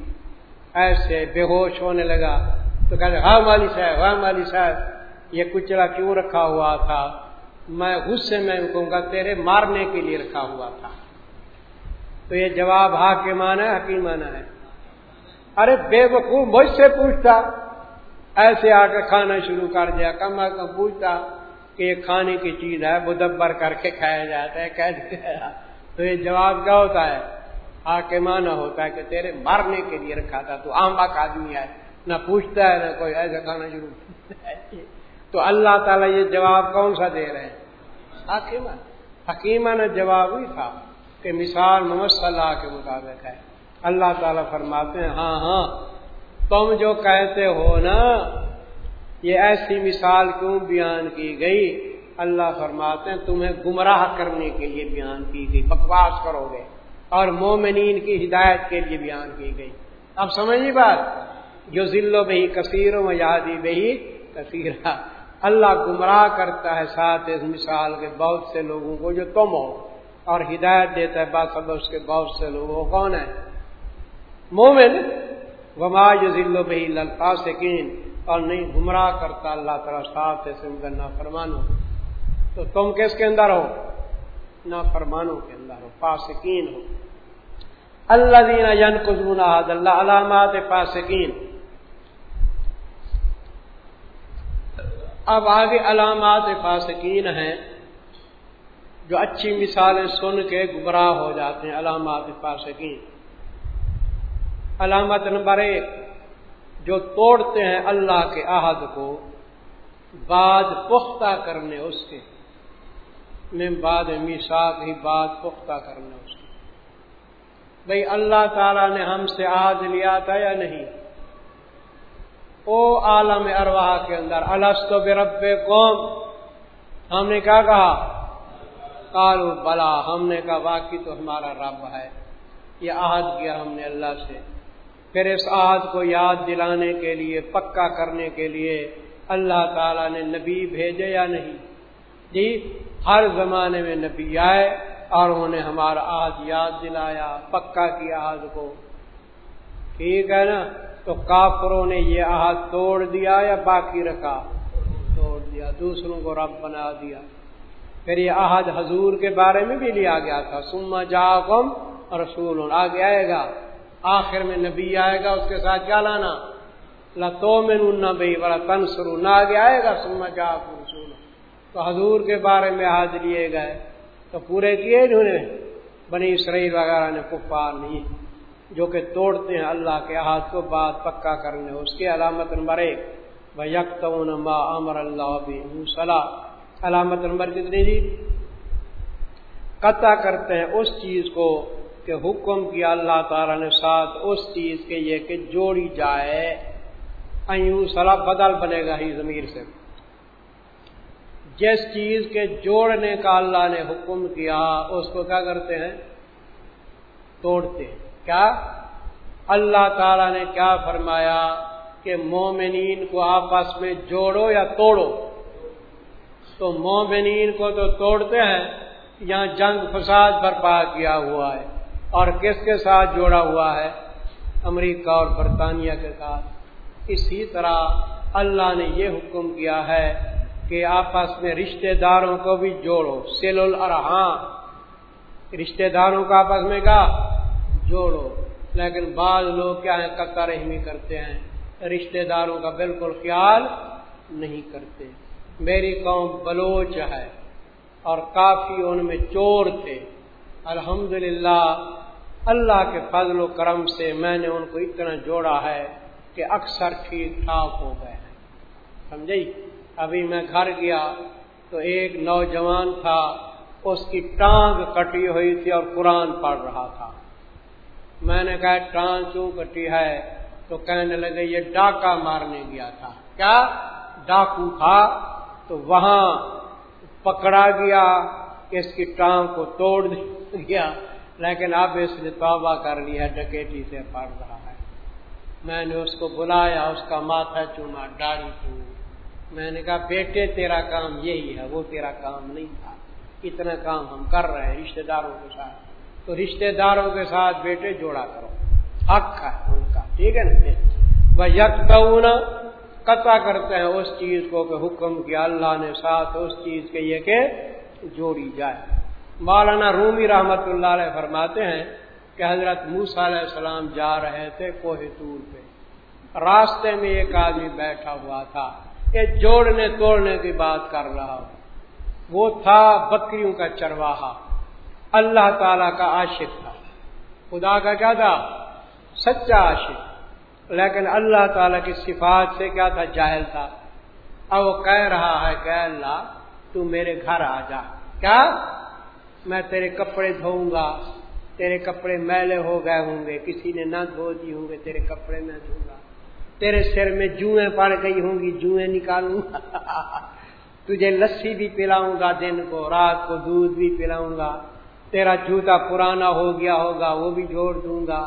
ایسے بے ہوش ہونے لگا۔ تو کہتے ہاں مالی صاحب ہاں مالی صاحب، یہ کچلا کیوں رکھا ہوا تھا؟ میں غصے میں کہوں گا، تیرے مارنے کے لیے رکھا ہوا تھا۔ تو یہ جواب ہا کے مانا ہے حکیمانہ ہے؟ ارے بے وقوف مجھ سے پوچھتا۔ ایسے آ کے کھانا شروع کر دیا۔ کم از کم پوچھتا کہ یہ کھانے کی چیز ہے، مدبر کر کے کھایا جاتا ہے کیسے تو یہ جواب کیا ہوتا ہے؟ آ کے مانا ہوتا ہے کہ تیرے مارنے کے لیے رکھا تھا، تو عام باق آدمی ہے۔ نہ پوچھتا ہے نہ کوئی ایسا کھانا شروع۔ تو اللہ تعالیٰ یہ جواب کون سا دے رہے ہیں؟ حکیمہ۔ حکیمہ نے جواب ہی تھا کہ مثال محمد صلی اللہ کے مطابق ہے۔ اللہ تعالیٰ فرماتے ہیں ہاں ہاں تم جو کہتے ہو نا، یہ ایسی مثال کیوں بیان کی گئی؟ اللہ فرماتے ہیں، تمہیں گمراہ کرنے کے لیے بیان کی گئی، بکواس کرو گے۔ اور مومنین کی ہدایت کے لیے بیان کی گئی۔ اب سمجھیے بات؟ جو ذلو بہی کثیر و یادی بہی کثیر اللہ گمراہ کرتا ہے ساتھ اس مثال کے بہت سے لوگوں کو جو تم ہو۔ اور ہدایت دیتا ہے بات اس کے بہت سے لوگوں کون ہے؟ مومن۔ وما ذل بہی للتا سکین اور نہیں، گمراہ کرتا اللہ تعالیٰ صاحب سے نہ فرمانو تو تم کس کے اندر ہو؟ نہ فرمانوں کے اندر ہو پاسکین ہو۔ اللہ دینا ین کزون اللہ علامات پاسکین اب آگے علامات فاسقین ہیں جو اچھی مثالیں سن کے گمراہ ہو جاتے ہیں علامات فاسقین۔ علامت نمبر ایک، جو توڑتے ہیں اللہ کے عہد کو بعد پختہ کرنے اس کے۔ میں بعد میساک ہی بعد پختہ کرنے اس کے۔ بھائی اللہ تعالی نے ہم سے عہد لیا تھا یا نہیں؟ او عالم ارواح کے اندر السط برب قوم ہم نے کیا کہا؟ کالو بلا، ہم نے کہا باقی تو ہمارا رب ہے، یہ عہد کیا ہم نے اللہ سے۔ پھر اس آہد کو یاد دلانے کے لیے، پکا کرنے کے لیے اللہ تعالیٰ نے نبی بھیجے یا نہیں؟ جی ہر زمانے میں نبی آئے اور انہوں نے ہمارا آہد یاد دلایا، پکا کیا آہد کو۔ ٹھیک ہے نا؟ تو کافروں نے یہ آہد توڑ دیا یا باقی رکھا؟ توڑ دیا، دوسروں کو رب بنا دیا۔ پھر یہ آہد حضور کے بارے میں بھی لیا گیا تھا۔ سما جا کم رسول، آگے آئے گا۔ آخر میں نبی آئے گا اس کے ساتھ کیا لانا؟ لتو میں نہ بھائی بڑا تنسرو نہ آگے آئے گا سما جا رسول۔ تو حضور کے بارے میں حاضر لیے گئے۔ تو پورے کیے انہوں نے؟ بنی اسرائیل وغیرہ نے، کفار نہیں۔ جو کہ توڑتے ہیں اللہ کے ہاتھ کو بات پکا کرنے اس کی علامت نمبر ایک یک ما امر اللہ صلاح علامت نمبر کتنی جی؟ قطع کرتے ہیں اس چیز کو کہ حکم کیا اللہ تعالی نے ساتھ اس چیز کے یہ کہ جوڑی جائے۔ ایوں سلا بدل بنے گا ہی ضمیر سے۔ جس چیز کے جوڑنے کا اللہ نے حکم کیا، اس کو کیا کرتے ہیں؟ توڑتے ہیں۔ کیا؟ اللہ تعالی نے کیا فرمایا کہ مومنین کو آپس میں جوڑو یا توڑو؟ تو مومنین کو تو توڑتے ہیں، یہاں جنگ فساد برپا کیا ہوا ہے اور کس کے ساتھ جوڑا ہوا ہے؟ امریکہ اور برطانیہ کے ساتھ۔ اسی طرح اللہ نے یہ حکم کیا ہے کہ آپس میں رشتہ داروں کو بھی جوڑو سیل الرحام رشتہ داروں کو آپس میں کا جوڑو۔ لیکن بعض لوگ کیا ہیں قطع رحمی کرتے ہیں۔ رشتہ داروں کا بالکل خیال نہیں کرتے۔ میری قوم بلوچ ہے اور کافی ان میں چور تھے۔ الحمدللہ، اللہ کے فضل و کرم سے میں نے ان کو اتنا جوڑا ہے کہ اکثر ٹھیک ٹھاک ہو گئے ہیں۔ سمجھئی ابھی میں گھر گیا تو ایک نوجوان تھا، اس کی ٹانگ کٹی ہوئی تھی اور قرآن پڑھ رہا تھا۔ میں نے کہا ٹانگ کیوں کٹی ہے، تو کہنے لگے یہ ڈاکہ مارنے گیا تھا۔ کیا؟ ڈاکو تھا۔ تو وہاں پکڑا گیا، اس کی ٹانگ کو توڑ دیا۔ لیکن اب اس نے توبہ کر لی ہے ڈکیٹی سے پڑھ رہا ہے۔ میں نے اس کو بلایا، اس کا ماتھا چوما ڈاڑی چوم۔ میں نے کہا، بیٹے، تیرا کام یہی ہے، وہ تیرا کام نہیں تھا۔ اتنا کام ہم کر رہے ہیں، رشتہ داروں کے ساتھ۔ تو رشتہ داروں کے ساتھ بیٹے جوڑا کرو۔ حق ہے ان کا، ٹھیک ہے نا؟ وہ یک قطع کرتے ہیں اس چیز کو کہ حکم کیا اللہ نے ساتھ اس چیز کے یہ کہ جوڑی جائے۔ مولانا رومی رحمت اللہ علیہ فرماتے ہیں کہ حضرت موسا علیہ السلام جا رہے تھے کوہ تور پہ۔ راستے میں ایک آدمی بیٹھا ہوا تھا کہ جوڑنے توڑنے کی بات کر رہا ہوں وہ تھا بکریوں کا چرواہا۔ اللہ تعالی کا عاشق تھا۔ خدا کا کیا تھا؟ سچا عاشق۔ لیکن اللہ تعالی کی صفات سے کیا تھا؟ جاہل تھا۔ اب وہ کہہ رہا ہے کہ اللہ، تو میرے گھر آ جا۔ کیا؟ میں تیرے کپڑے دھوؤں گا۔ تیرے کپڑے میلے ہو گئے ہوں گے۔ کسی نے نہ دھو دی ہوں گے، تیرے کپڑے میں دھوں گا۔ تیرے سر میں جوئیں پڑ گئی ہوں گی، جوئیں نکالوں گا۔ تجھے لسی بھی پلاؤں گا، دن کو، رات کو دودھ بھی پلاؤں گا۔ تیرا جوتا پرانا ہو گیا ہوگا، وہ بھی جوڑ دوں گا۔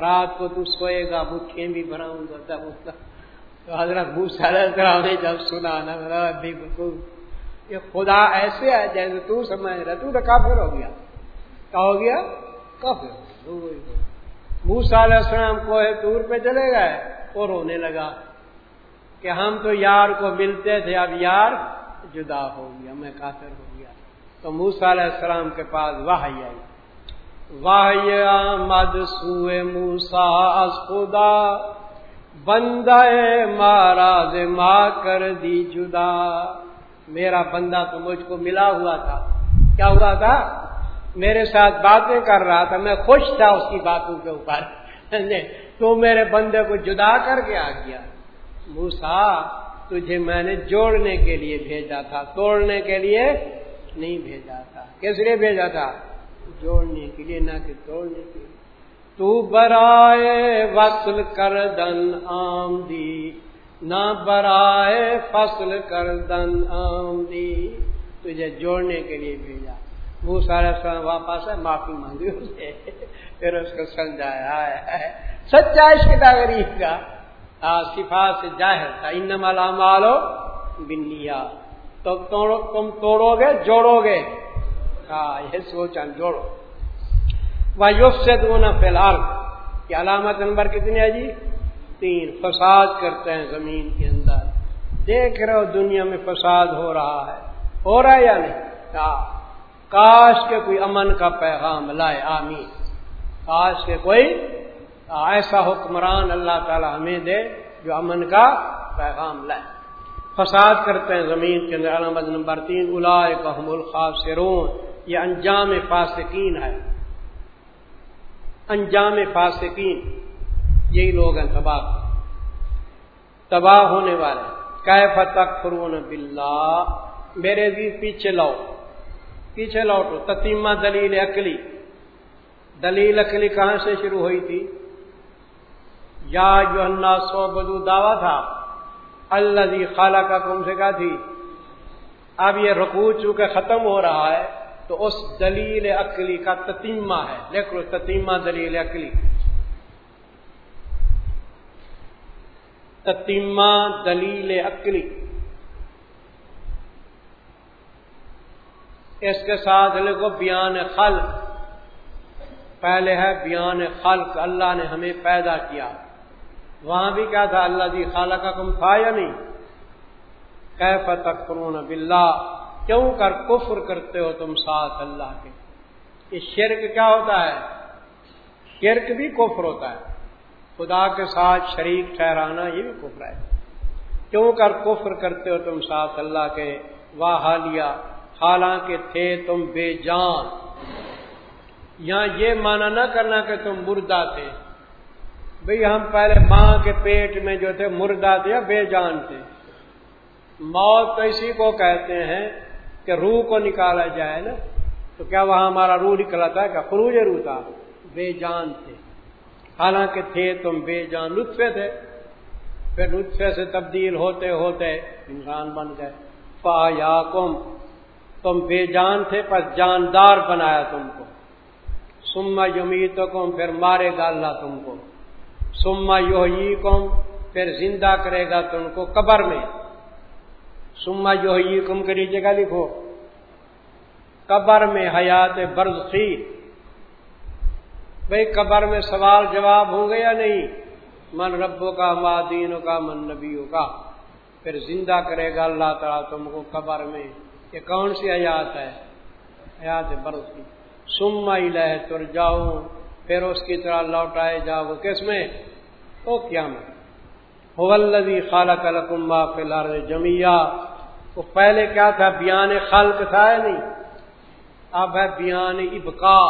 رات کو تو سوئے گا بکھے بھی بناؤں گا۔ تب اس تو حضرت بھوسا نے جب سنا نا بالکل یہ خدا ایسے ہے جیسے تو سمجھ رہا تو کافر ہو گیا۔ کیا ہو گیا؟ کافر موسا علیہ السلام کو دور پہ چلے گئے اور رونے لگا کہ ہم تو یار کو ملتے تھے، اب یار جدا ہو گیا۔ میں کافر ہو تو موسا علیہ السلام کے پاس واہ آئی۔ واہ مد سوئے موسا خدا، بندہ مارا دے ماں کر دی جدا۔ میرا بندہ تو مجھ کو ملا ہوا تھا۔ کیا ہوا تھا؟ میرے ساتھ باتیں کر رہا تھا، میں خوش تھا اس کی باتوں کے اوپر۔ تو میرے بندے کو جدا کر کے آ گیا۔ موسا تجھے میں نے جوڑنے کے لیے بھیجا تھا، توڑنے کے لیے نہیں بھیجا تھا۔ کس لیے بھیجا تھا؟ جوڑنے کے لیے، نہ کہ توڑنے کے لیے۔ تو برائے وصل کر دن آمدی، نہ برائے فصل کر دن آمدی۔ تجھے جوڑنے کے لیے بھیجا۔ وہ سارا واپس ہے، معافی مانگی اسے پھر اس کو سمجھایا ہے۔ سچا عشق کا غریب کا صفا سے ظاہر تھا۔ ان مالا مالو بنیا تو تم توڑو گے جوڑو گے ہاں یہ سوچا جوڑو۔ وہ یوگ سے دونوں فی الحال کی علامت نمبر کتنی ہے جی؟ تین۔ فساد کرتے ہیں زمین کے اندر۔ دیکھ رہے ہو دنیا میں فساد ہو رہا ہے۔ ہو رہا ہے یا نہیں؟ ہاں۔ کاش کے کوئی امن کا پیغام لائے۔ آمین۔ کاش کے کوئی ایسا حکمران اللہ تعالی ہمیں دے جو امن کا پیغام لائے۔ فساد کرتے ہیں زمین کے اندر۔ علامت نمبر تین الائے کام الخاب سرون یہ انجام فاسقین ہے۔ انجام فاسقین۔ یہی لوگ ہیں تباہ۔ تباہ ہونے والے۔ کی فتح فرون بلّہ میرے بھی پیچھے لاؤ۔ پیچھے لوٹو تتیمہ دلیل اکلی دلیل اکلی کہاں سے شروع ہوئی تھی؟ یا جو سو بدو دعویٰ تھا۔ اللہ جی خالہ کا کم سے کہا تھی، اب یہ رکو چونکہ ختم ہو رہا ہے، تو اس دلیل عقلی کا تتیمہ ہے۔ دیکھ لو تتیمہ دلیل عقلی۔ تتیمہ دلیل عقلی۔ اس کے ساتھ لکھو، بیان خلق۔ پہلے ہے بیان خلق، اللہ نے ہمیں پیدا کیا۔ وہاں بھی کیا تھا، اللہ جی خالہ کا کم تھا یا نہیں؟ کیف تکفرون باللہ؟ کیوں کر کفر کرتے ہو تم ساتھ اللہ کے؟ یہ شرک کیا ہوتا ہے؟ شرک بھی کفر ہوتا ہے۔ خدا کے ساتھ شریک ٹھہرانا یہ بھی کفر ہے۔ کیوں کر کفر کرتے ہو تم ساتھ اللہ کے؟ واہ حالیہ، حالانکہ تھے تم بے جان۔ یہاں یہ مانا نہ کرنا کہ تم مردہ تھے۔ بھئی ہم پہلے ماں کے پیٹ میں جو تھے مردہ تھے یا بے جان تھے۔ موت تو اسی کو کہتے ہیں کہ روح کو نکالا جائے نا، تو کیا وہاں ہمارا روح نکلا تھا؟ کیا خروج روح تھا؟ بے جان تھے۔ حالانکہ تھے تم بے جان لطفے تھے۔ پھر لطفے سے تبدیل ہوتے ہوتے انسان بن گئے۔ پا یا کم تم بے جان تھے پر جاندار بنایا تم کو۔ سما یومی تو کم پھر مارے گا اللہ تم کو۔ سما یو کم پھر زندہ کرے گا تم کو قبر میں۔ سما جو یہ کم کے نیچے کا لکھو۔ قبر میں حیات برزخی بھائی قبر میں سوال جواب ہوں گے یا نہیں؟ من ربوں کا مادینوں کا من نبیوں کا پھر زندہ کرے گا اللہ تعالیٰ تم کو قبر میں۔ یہ کون سی حیات ہے؟ حیات برزخی سما لہ تر جاؤ پھر اس کی طرح لوٹائے جاؤ کس میں؟ تو کیا میں۔ حلدی خالہ کلکمبا فی الحال جمیا وہ پہلے کیا تھا؟ بیان خلق تھا یا نہیں؟ اب ہے بیان ابکا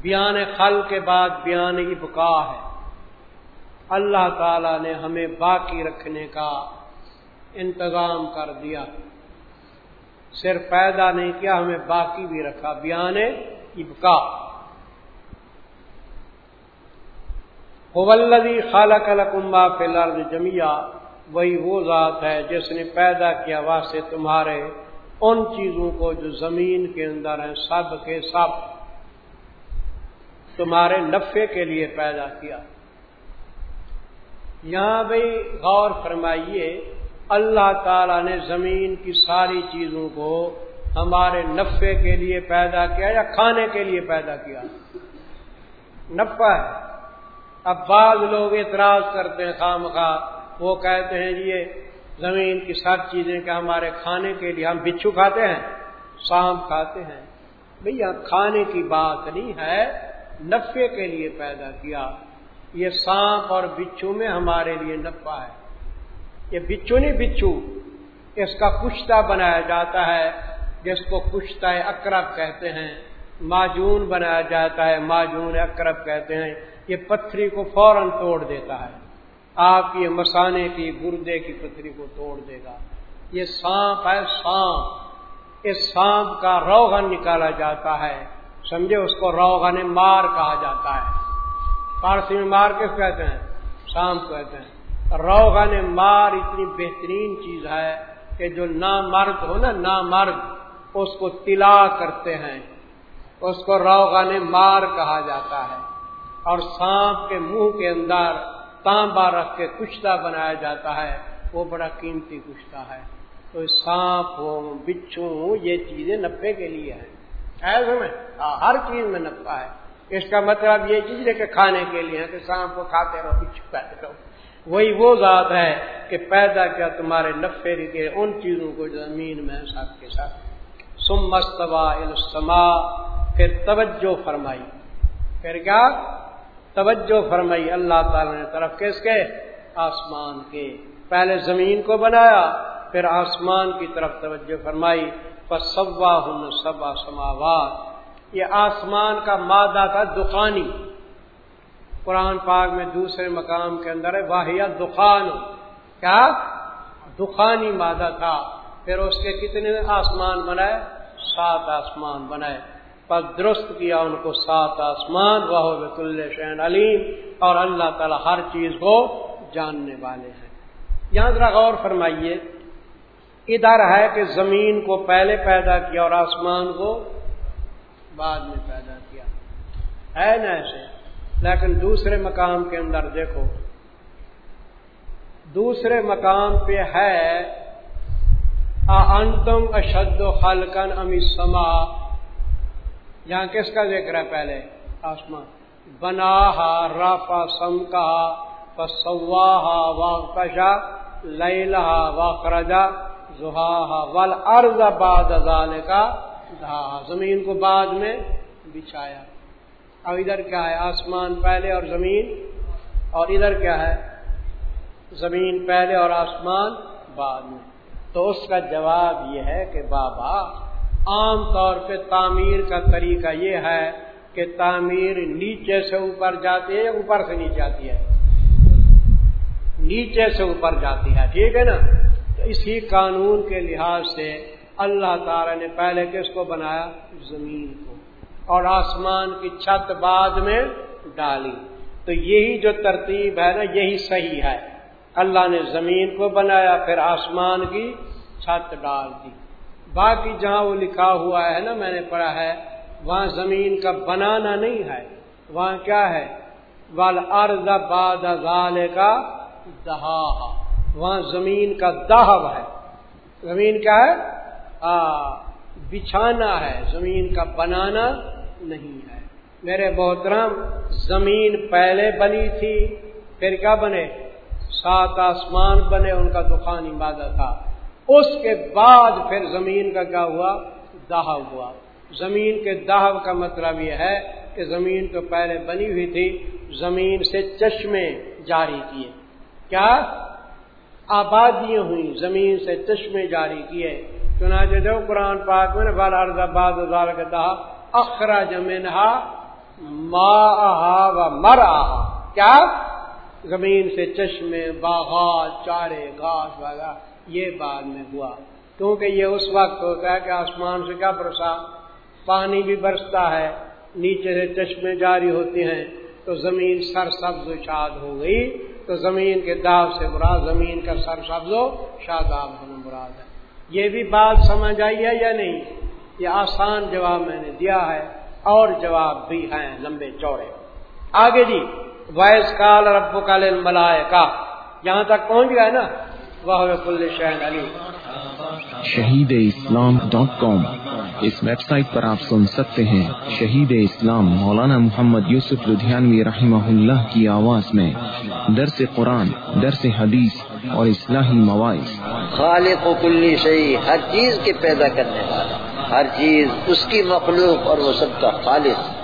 بیان خل کے بعد بیان ابکا ہے۔ اللہ تعالی نے ہمیں باقی رکھنے کا انتظام کر دیا۔ صرف پیدا نہیں کیا، ہمیں باقی بھی رکھا۔ بیان ابکا ولدی خالہ کلکمبا فی جمیا وہی وہ ذات ہے جس نے پیدا کیا واسطے تمہارے ان چیزوں کو جو زمین کے اندر ہیں، سب کے سب۔ تمہارے نفے کے لیے پیدا کیا۔ یہاں بھی غور فرمائیے، اللہ تعالی نے زمین کی ساری چیزوں کو ہمارے نفے کے لیے پیدا کیا یا کھانے کے لیے پیدا کیا؟ نفع ہے۔ اب بعض لوگ اعتراض کرتے ہیں خام خواہ وہ کہتے ہیں جی یہ زمین کی سب چیزیں کہ ہمارے کھانے کے لیے ہم بچھو کھاتے ہیں، سانپ کھاتے ہیں۔ بھیا، کھانے کی بات نہیں ہے، نفے کے لیے پیدا کیا۔ یہ سانپ اور بچھو میں ہمارے لیے نفع ہے۔ یہ بچھو نہیں، بچھو، اس کا کشتہ بنایا جاتا ہے۔ جس کو کشتہ اکرب کہتے ہیں، معجون بنایا جاتا ہے، معجون اکرب کہتے ہیں، یہ پتھری کو فوراً توڑ دیتا ہے۔ آپ کی مسانے کی، گردے کی پتھری کو توڑ دے گا۔ یہ سانپ ہے سانپ۔ اس سانپ کا روغن نکالا جاتا ہے۔ سمجھے اس کو روغن مار کہا جاتا ہے۔ فارسی میں مار کس کہتے ہیں؟ سانپ کہتے ہیں۔ روغن مار اتنی بہترین چیز ہے کہ جو نامرد ہو نا، نامرد۔ اس کو تلا کرتے ہیں۔ اس کو روغن مار کہا جاتا ہے۔ اور سانپ کے منہ کے اندر تانبا رکھ کے کشتہ بنایا جاتا ہے۔ وہ بڑا قیمتی کشتہ ہے۔ تو سانپ ہو بچھو ہو یہ چیزیں نفے کے لیے ہیں۔ ہاں، ہر چیز میں نفع ہے۔ اس کا مطلب یہ چیز ہے کہ کھانے کے لیے کہ سانپ کو کھاتے رہو بچھو کھاتے رہو وہی وہ ذات ہے کہ پیدا کیا تمہارے نفے کے ان چیزوں کو زمین میں ساتھ کے ساتھ۔ سم مستوا السما پھر توجہ فرمائی۔ پھر کیا؟ توجہ فرمائی اللہ تعالی نے طرف کس کے؟ آسمان کے۔ پہلے زمین کو بنایا، پھر آسمان کی طرف توجہ فرمائی۔ پر سوا ہن سبا سماوات۔ یہ آسمان کا مادہ تھا دخانی۔ قرآن پاک میں دوسرے مقام کے اندر ہے واحد دخان۔ کیا؟ دخانی مادہ تھا۔ پھر اس کے کتنے آسمان بنائے؟ سات آسمان بنائے۔ پر درست کیا ان کو سات آسمان وہ بکل شین علیم اور اللہ تعالی ہر چیز کو جاننے والے ہیں۔ یہاں ذرا غور فرمائیے۔ ادھر ہے کہ زمین کو پہلے پیدا کیا اور آسمان کو بعد میں پیدا کیا۔ ہے نا ایسے؟ لیکن دوسرے مقام کے اندر دیکھو۔ دوسرے مقام پہ ہے انتم اشد و خالقن امی سما یہاں کس کا ذکر ہے پہلے؟ آسمان۔ بنا رافا سم کا سواہا واقشا لئی لہا واقرجا زہا ول ارض باد کا دھا زمین کو بعد میں بچھایا۔ اب ادھر کیا ہے؟ آسمان پہلے اور زمین۔ اور ادھر کیا ہے؟ زمین پہلے اور آسمان بعد میں۔ تو اس کا جواب یہ ہے کہ بابا، عام طور پہ تعمیر کا طریقہ یہ ہے کہ تعمیر نیچے سے اوپر جاتی ہے یا اوپر سے نیچے آتی ہے؟ نیچے سے اوپر جاتی ہے، ٹھیک ہے نا؟ تو اسی قانون کے لحاظ سے اللہ تعالی نے پہلے کس کو بنایا؟ زمین کو، اور آسمان کی چھت بعد میں ڈالی۔ تو یہی جو ترتیب ہے نا، یہی صحیح ہے۔ اللہ نے زمین کو بنایا، پھر آسمان کی چھت ڈال دی۔ باقی جہاں وہ لکھا ہوا ہے نا، میں نے پڑھا ہے، وہاں زمین کا بنانا نہیں ہے۔ وہاں کیا ہے؟ وال ارد باد کا دہا وہاں زمین کا دہب ہے۔ زمین کیا ہے؟ آ، بچھانا ہے۔ زمین کا بنانا نہیں ہے۔ میرے محترم، زمین پہلے بنی تھی، پھر کیا بنے؟ سات آسمان بنے، ان کا دخان عبادت تھا۔ اس کے بعد پھر زمین کا کیا ہوا؟ دہا ہوا۔ زمین کے دہو کا مطلب یہ ہے کہ زمین تو پہلے بنی ہوئی تھی، زمین سے چشمے جاری کیے۔ کیا؟ آبادیاں ہوئی زمین سے چشمے جاری کیے۔ چنانچہ جو قرآن پاک میں بال ارد آباد کا دہا اخرا جمینہ ماں و مر کیا؟ زمین سے چشمے باغات چارے گھاس وغیرہ یہ بعد میں ہوا۔ کیونکہ یہ اس وقت ہوتا ہے کہ آسمان سے کیا برسا؟ پانی بھی برستا ہے، نیچے سے چشمے جاری ہوتے ہیں۔ تو زمین سر سبز و شاد ہو گئی۔ تو زمین کے داغ سے مراد، زمین کا سر سبز و شاداب ہونا مراد ہے۔ یہ بھی بات سمجھ آئی ہے یا نہیں؟ یہ آسان جواب میں نے دیا ہے اور جواب بھی ہیں لمبے چوڑے۔ آگے جی۔ وائس کال رب کال ملائے کا یہاں تک پہنچ گیا نا؟ وہ کل شہن علی شہید اسلام ڈاٹ کام۔ اس ویب سائٹ پر آپ سن سکتے ہیں شہید اسلام مولانا محمد یوسف لدھیانوی رحمہ اللہ کی آواز میں درس قرآن درس حدیث اور اصلاحی مواعث۔ خالق و کلی شہی ہر چیز کے پیدا کرنے والا ہر چیز اس کی مخلوق اور وہ سب کا خالق۔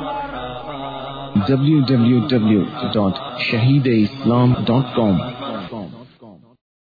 www.shahideislam.com